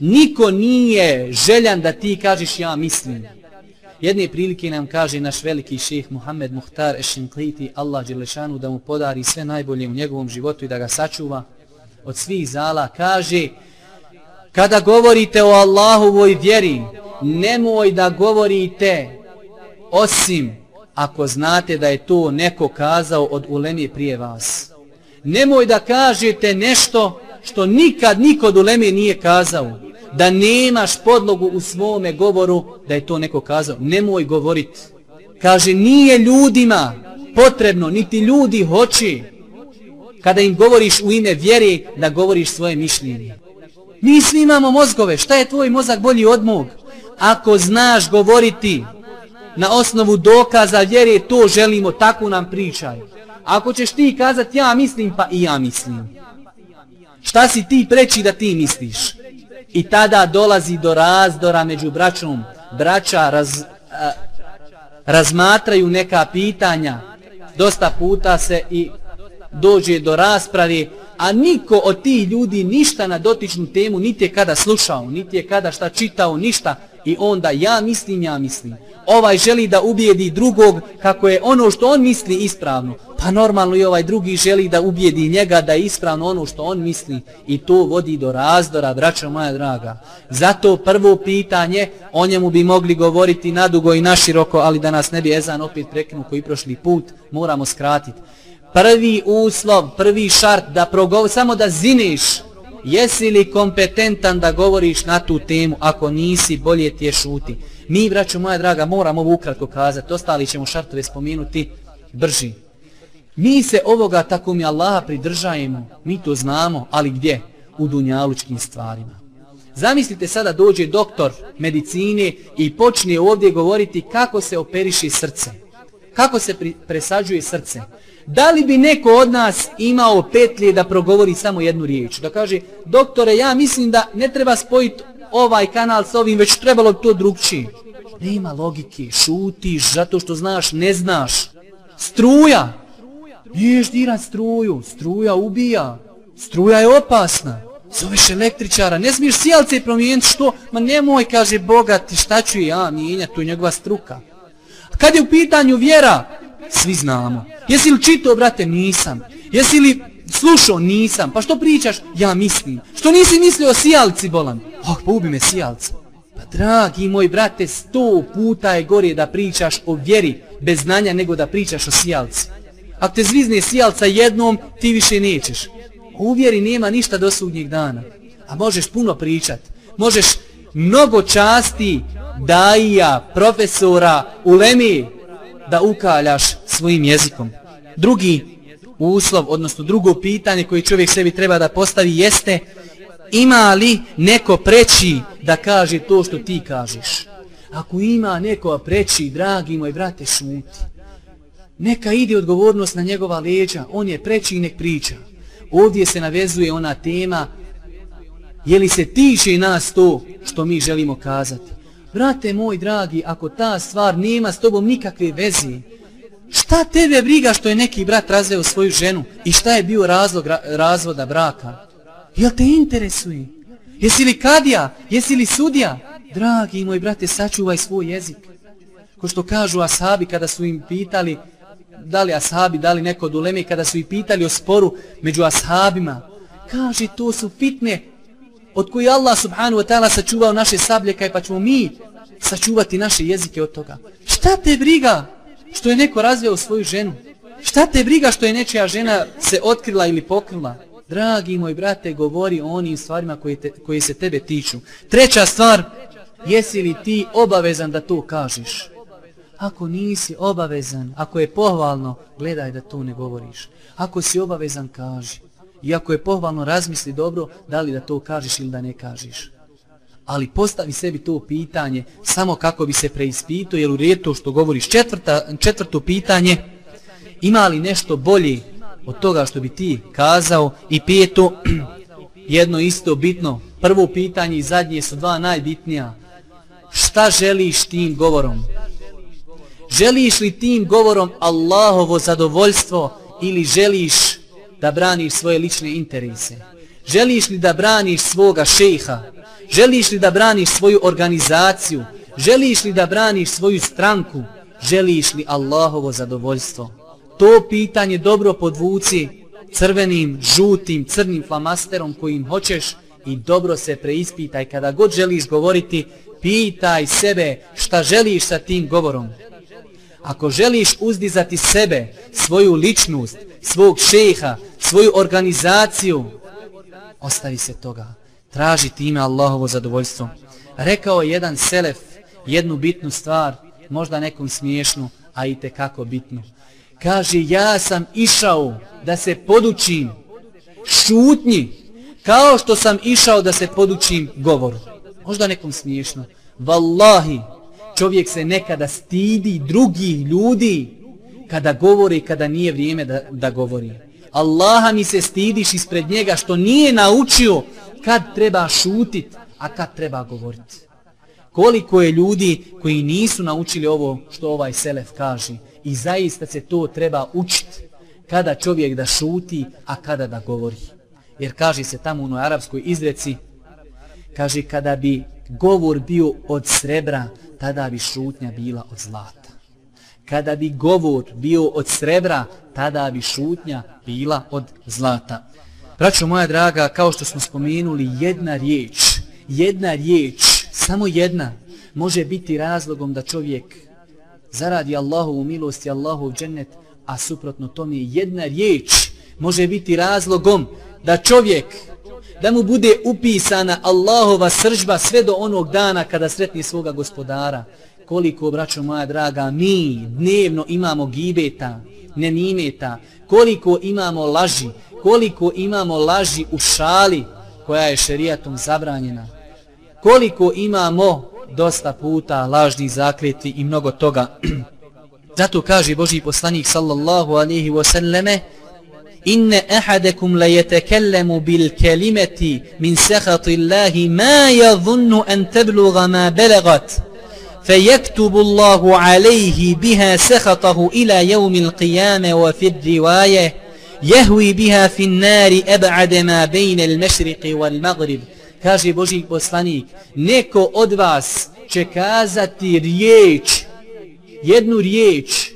Niko nije željan da ti kažeš ja mislim. Jedne prilike nam kaže naš veliki šeh Muhammed Muhtar Ešinkliti, Allah Đelešanu, da mu podari sve najbolje u njegovom životu i da ga sačuva od svih zala. Kaže, kada govorite o Allahovoj vjeri, nemoj da govorite osim ako znate da je to neko kazao od ulemi prije vas. Nemoj da kažete nešto što nikad niko od uleme nije kazao. Da nemaš podlogu u svome govoru da je to neko kazao. Nemoj govoriti. Kaže, nije ljudima potrebno, niti ljudi hoće kada im govoriš u ime vjere da govoriš svoje mišljenje. Mi svi imamo mozgove, šta je tvoj mozak bolji od mog? Ako znaš govoriti na osnovu dokaza vjere, to želimo, tako nam pričaj. Ako ćeš ti kazat ja mislim, pa i ja mislim. Šta si ti preći da ti misliš? I tada dolazi do razdora među braćom. Braća raz, a, razmatraju neka pitanja. Dosta puta se i dođe do rasprave, a niko od tih ljudi ništa na dotičnu temu niti je kada slušao, niti je kada šta čitao, ništa. I onda ja mislim, ja mislim. Ovaj želi da ubijedi drugog kako je ono što on misli ispravno. Pa normalno i ovaj drugi želi da ubijedi njega da je ispravno ono što on misli. I to vodi do razdora, braćo moja draga. Zato prvo pitanje, o njemu bi mogli govoriti nadugo i naširoko, ali da nas ne bi Ezan opet prekinuo koji prošli put, moramo skratiti prvi uslov, prvi šart da progovori, samo da ziniš, jesi li kompetentan da govoriš na tu temu, ako nisi, bolje ti je šuti. Mi, braćo moja draga, moramo ovo ukratko kazati, ostali ćemo šartove spomenuti brži. Mi se ovoga tako mi Allaha pridržajemo, mi to znamo, ali gdje? U dunjalučkim stvarima. Zamislite sada dođe doktor medicine i počne ovdje govoriti kako se operiši srce. Kako se presađuje srce. Da li bi neko od nas imao petlje da progovori samo jednu riječ? Da kaže, doktore, ja mislim da ne treba spojiti ovaj kanal s ovim, već trebalo to drugčije. Nema logike, šutiš zato što znaš, ne znaš. Struja! Niješ dirat struju, struja ubija. Struja je opasna. Zoveš električara, ne smiješ sjelce promijeniti što? Ma nemoj, kaže bogati, šta ću ja mijenjati, to je njegova struka. Kad je u pitanju vjera, svi znamo. Jesi li čito, brate? Nisam. Jesi li slušao? Nisam. Pa što pričaš? Ja mislim. Što nisi mislio o sijalci, bolan? Oh, pa ubi me sijalca. Pa dragi moj brate, sto puta je gore da pričaš o vjeri bez znanja nego da pričaš o sijalci. Ako te zvizne sijalca jednom, ti više nećeš. U vjeri nema ništa do sudnjeg dana. A možeš puno pričat. Možeš mnogo časti daija, profesora, ulemi, da ukaljaš svojim jezikom. Drugi uslov, odnosno drugo pitanje koje čovjek sebi treba da postavi jeste ima li neko preći da kaže to što ti kažeš. Ako ima neko preći, dragi moj brate, šuti. Neka ide odgovornost na njegova leđa, on je preći i nek priča. Ovdje se navezuje ona tema, je li se tiče nas to što mi želimo kazati. Brate moj dragi, ako ta stvar nema s tobom nikakve veze, šta tebe briga što je neki brat razveo svoju ženu i šta je bio razlog razvoda braka? Jel te interesuje? Jesi li kadija? Jesi li sudija? Dragi moj brate, sačuvaj svoj jezik. Ko što kažu ashabi kada su im pitali, da li ashabi, da li neko duleme, kada su ih pitali o sporu među ashabima, kaže to su fitne od koji Allah subhanu wa ta'ala sačuvao naše sablje, kaj pa ćemo mi sačuvati naše jezike od toga. Šta te briga što je neko razveo svoju ženu? Šta te briga što je nečija žena se otkrila ili pokrila? Dragi moj brate, govori o onim stvarima koje, te, koje se tebe tiču. Treća stvar, jesi li ti obavezan da to kažeš? Ako nisi obavezan, ako je pohvalno, gledaj da to ne govoriš. Ako si obavezan, kaži. I ako je pohvalno, razmisli dobro da li da to kažeš ili da ne kažeš ali postavi sebi to pitanje samo kako bi se preispito, jer u redu što govoriš četvrta, četvrto pitanje, ima li nešto bolje od toga što bi ti kazao i peto, jedno isto bitno, prvo pitanje i zadnje su dva najbitnija, šta želiš tim govorom? Želiš li tim govorom Allahovo zadovoljstvo ili želiš da braniš svoje lične interese? Želiš li da braniš svoga šeha? Želiš li da braniš svoju organizaciju? Želiš li da braniš svoju stranku? Želiš li Allahovo zadovoljstvo? To pitanje dobro podvuci crvenim, žutim, crnim flamasterom kojim hoćeš i dobro se preispitaj. Kada god želiš govoriti, pitaj sebe šta želiš sa tim govorom. Ako želiš uzdizati sebe, svoju ličnost, svog šeha, svoju organizaciju, Ostavi se toga. Traži time Allahovo zadovoljstvo. Rekao je jedan selef jednu bitnu stvar, možda nekom smiješnu, a i te kako bitnu. Kaže, ja sam išao da se podučim šutnji, kao što sam išao da se podučim govoru. Možda nekom smiješno. Wallahi, čovjek se nekada stidi drugih ljudi kada govori kada nije vrijeme da, da govori. Allaha mi se stidiš ispred njega što nije naučio kad treba šutit, a kad treba govoriti. Koliko je ljudi koji nisu naučili ovo što ovaj Selef kaže i zaista se to treba učiti kada čovjek da šuti, a kada da govori. Jer kaže se tamo u arapskoj izreci, kaže kada bi govor bio od srebra, tada bi šutnja bila od zlata. Kada bi govor bio od srebra, tada bi šutnja bila od zlata. Braćo moja draga, kao što smo spomenuli, jedna riječ, jedna riječ, samo jedna, može biti razlogom da čovjek zaradi Allahovu milost i Allahov džennet, a suprotno tome jedna riječ može biti razlogom da čovjek, da mu bude upisana Allahova sržba sve do onog dana kada sretni svoga gospodara. Koliko, braćo moja draga, mi dnevno imamo gibeta, nenimeta, koliko imamo laži, koliko imamo laži u šali koja je šerijatom zabranjena, koliko imamo dosta puta lažnih zakleti i mnogo toga. Zato kaže Boži poslanik sallallahu alaihi wa sallame Inne ahadakum la yatakallamu bil kalimati min sahati Allahi ma yadhunnu an tablugha ma balagat فيكتب الله عليه بها سخطه إلى يوم القيامة وفي الرواية يهوي بها في النار أبعد ما بين المشرق والمغرب kaže Boži poslanik, neko od vas će kazati riječ, jednu riječ,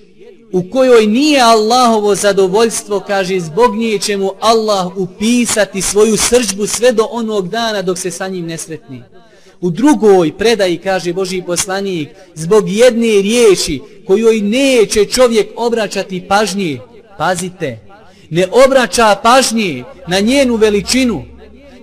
u kojoj nije Allahovo zadovoljstvo, kaže, zbog nje će mu Allah upisati svoju srđbu sve do onog dana dok se sa njim ne sretni. U drugoj predaji, kaže Boži poslanik, zbog jedne riječi kojoj neće čovjek obraćati pažnje, pazite, ne obraća pažnje na njenu veličinu,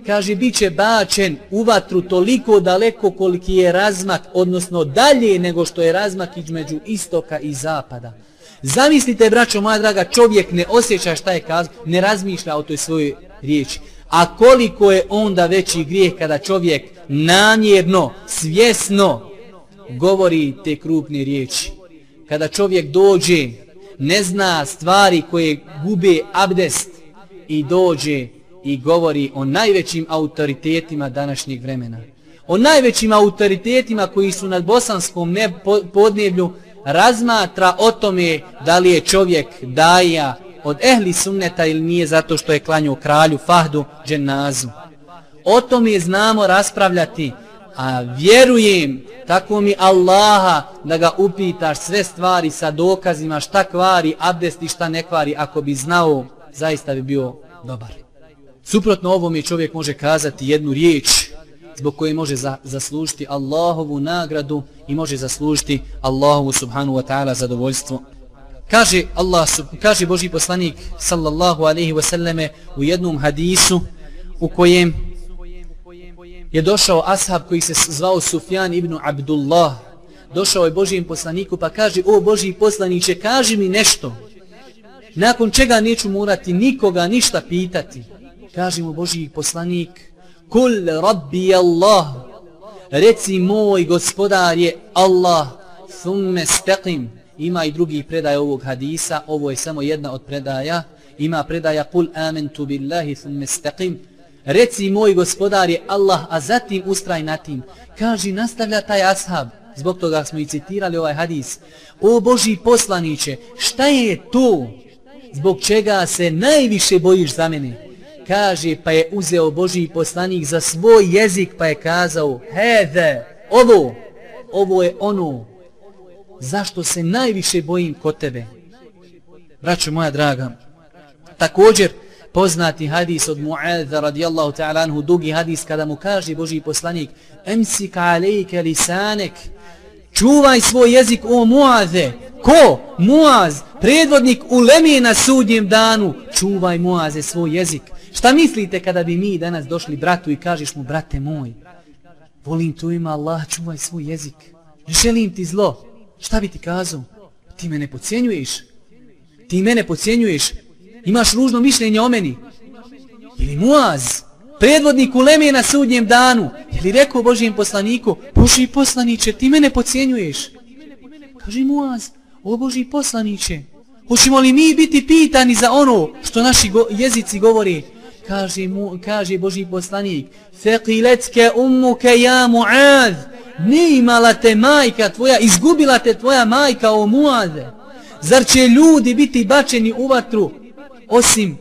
kaže, bit će bačen u vatru toliko daleko koliki je razmak, odnosno dalje nego što je razmak između istoka i zapada. Zamislite, braćo moja draga, čovjek ne osjeća šta je kazao, ne razmišlja o toj svojoj riječi. A koliko je onda veći grijeh kada čovjek namjerno, svjesno govori te krupne riječi. Kada čovjek dođe, ne zna stvari koje gube abdest i dođe i govori o najvećim autoritetima današnjeg vremena. O najvećim autoritetima koji su nad bosanskom ne razmatra o tome da li je čovjek daja od ehli sunneta ili nije zato što je klanio kralju Fahdu dženazu. O tome znamo raspravljati, a vjerujem tako mi Allaha da ga upitaš sve stvari sa dokazima šta kvari abdest i šta ne kvari ako bi znao zaista bi bio dobar. Suprotno ovom je čovjek može kazati jednu riječ zbog koje može za, zaslužiti Allahovu nagradu i može zaslužiti Allahovu subhanu wa ta'ala zadovoljstvo. Kaže Allah, kaže Boži poslanik sallallahu alaihi ve selleme u jednom hadisu u kojem je došao ashab koji se zvao Sufjan ibn Abdullah. Došao je Božijem poslaniku pa kaže, o Božiji poslaniće, kaži mi nešto. Nakon čega neću morati nikoga ništa pitati kaže mu Božiji poslanik Kul rabbi Allah Reci moj gospodar je Allah Thumme steqim Ima i drugi predaja ovog hadisa Ovo je samo jedna od predaja. Ima predaja Kul amentu billahi thumma steqim Reci moj gospodar je Allah A zatim ustraj na tim Kaže nastavlja taj ashab Zbog toga smo i citirali ovaj hadis. O Boži poslaniće Šta je to Zbog čega se najviše bojiš za mene? Kaže pa je uzeo Boži poslanik za svoj jezik pa je kazao heze, ovo, ovo je ono zašto se najviše bojim kod tebe braćo moja draga također poznati hadis od Mu'adha radijallahu ta'ala anhu dugi hadis kada mu kaže Boži poslanik emsik alejke lisanek Čuvaj svoj jezik o Muaze. Ko? Muaz, predvodnik u Lemije na sudnjem danu. Čuvaj Muaze svoj jezik. Šta mislite kada bi mi danas došli bratu i kažeš mu, brate moj, volim tu ima Allah, čuvaj svoj jezik. Ne želim ti zlo. Šta bi ti kazao? Ti mene pocijenjuješ. Ti mene pocijenjuješ. Imaš ružno mišljenje o meni. Ili Muaz, predvodnik u Leme na sudnjem danu, je li rekao Božijem poslaniku, Boži poslaniće, ti mene pocijenjuješ. Kaže Muaz, o Boži poslaniće, hoćemo li mi biti pitani za ono što naši go jezici govori? Kaže, mu, kaže Boži poslanik, Fekiletke ummuke ja Muaz, ne imala te majka tvoja, izgubila te tvoja majka o Muaze. Zar će ljudi biti bačeni u vatru, osim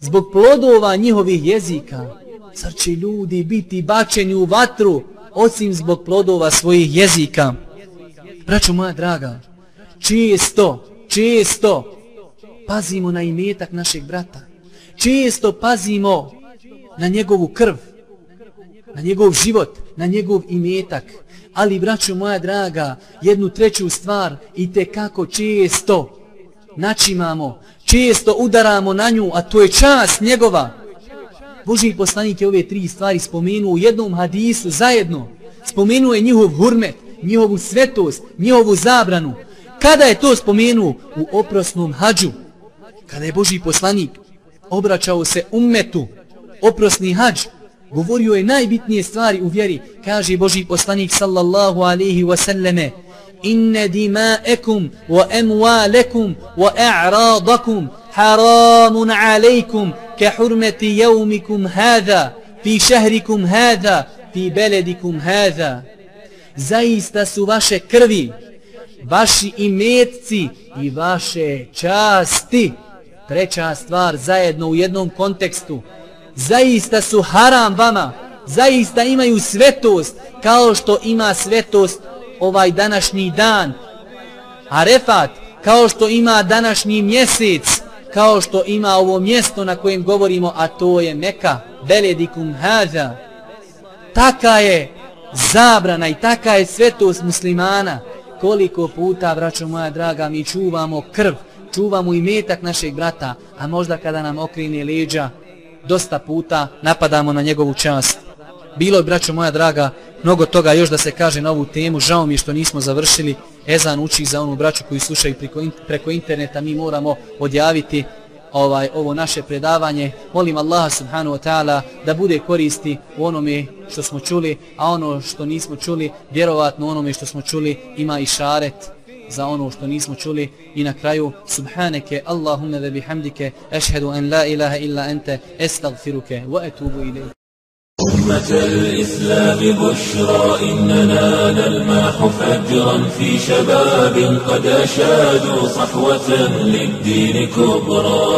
zbog plodova njihovih jezika. Zar će ljudi biti bačeni u vatru osim zbog plodova svojih jezika? Braćo moja draga, često, često pazimo na imetak našeg brata. Često pazimo na njegovu krv, na njegov život, na njegov imetak. Ali, braćo moja draga, jednu treću stvar i te kako često načimamo, često udaramo na nju, a to je čast njegova. Boži poslanik je ove tri stvari spomenuo u jednom hadisu zajedno. Spomenuo je njihov hurmet, njihovu svetost, njihovu zabranu. Kada je to spomenuo? U oprosnom hađu. Kada je Boži poslanik obraćao se ummetu, oprosni hađ, govorio je najbitnije stvari u vjeri, kaže Boži poslanik sallallahu alaihi wasallame, inne dima'ekum wa emwalekum wa a'radakum haramun alaikum ke hurmeti jevmikum hada, fi šehrikum hada, fi beledikum hada. Zaista su vaše krvi, vaši imetci i vaše časti, treća stvar zajedno u jednom kontekstu, Zaista su haram vama, zaista imaju svetost kao što ima svetost ovaj današnji dan. Arefat, kao što ima današnji mjesec, kao što ima ovo mjesto na kojem govorimo, a to je Meka, Beledikum Haza. Taka je zabrana i taka je svetost muslimana. Koliko puta, braćo moja draga, mi čuvamo krv, čuvamo i metak našeg brata, a možda kada nam okrine leđa, dosta puta napadamo na njegovu čast. Bilo je, braćo moja draga, mnogo toga još da se kaže na ovu temu. Žao mi je što nismo završili. Ezan uči za onu braću koji slušaju preko, preko interneta. Mi moramo odjaviti ovaj ovo naše predavanje. Molim Allaha subhanahu wa ta'ala da bude koristi u onome što smo čuli, a ono što nismo čuli, vjerovatno onome što smo čuli ima i šaret za ono što nismo čuli i na kraju subhaneke Allahumma ve bihamdike ashhadu an la ilaha illa anta astaghfiruke wa atubu ilayk أمة الإسلام بشرى إننا نلماح فجرا في شباب قد أشادوا صحوة للدين كبرى